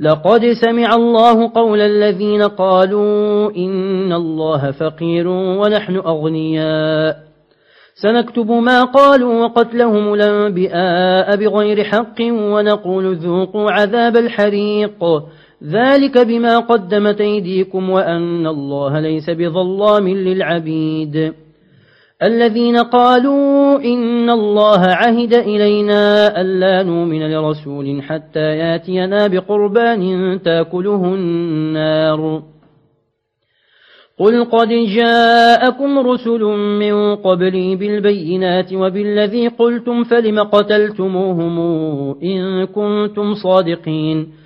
لقد سمع الله قول الذين قالوا إن الله فقير ونحن أغنياء. سنكتب ما قالوا وقتلهم الأنبئاء بغير حق ونقول ذوقوا عذاب الحريق. ذلك بما قدمت أيديكم وأن الله ليس بظلام للعبيد. الذين قالوا إن الله عهد إلينا ألا نؤمن لرسول حتى ياتينا بقربان تأكله النار. قل قد جاءكم رسل من قبلي بالبينات وبالذي قلتم فلم قتلتموهم إن كنتم صادقين؟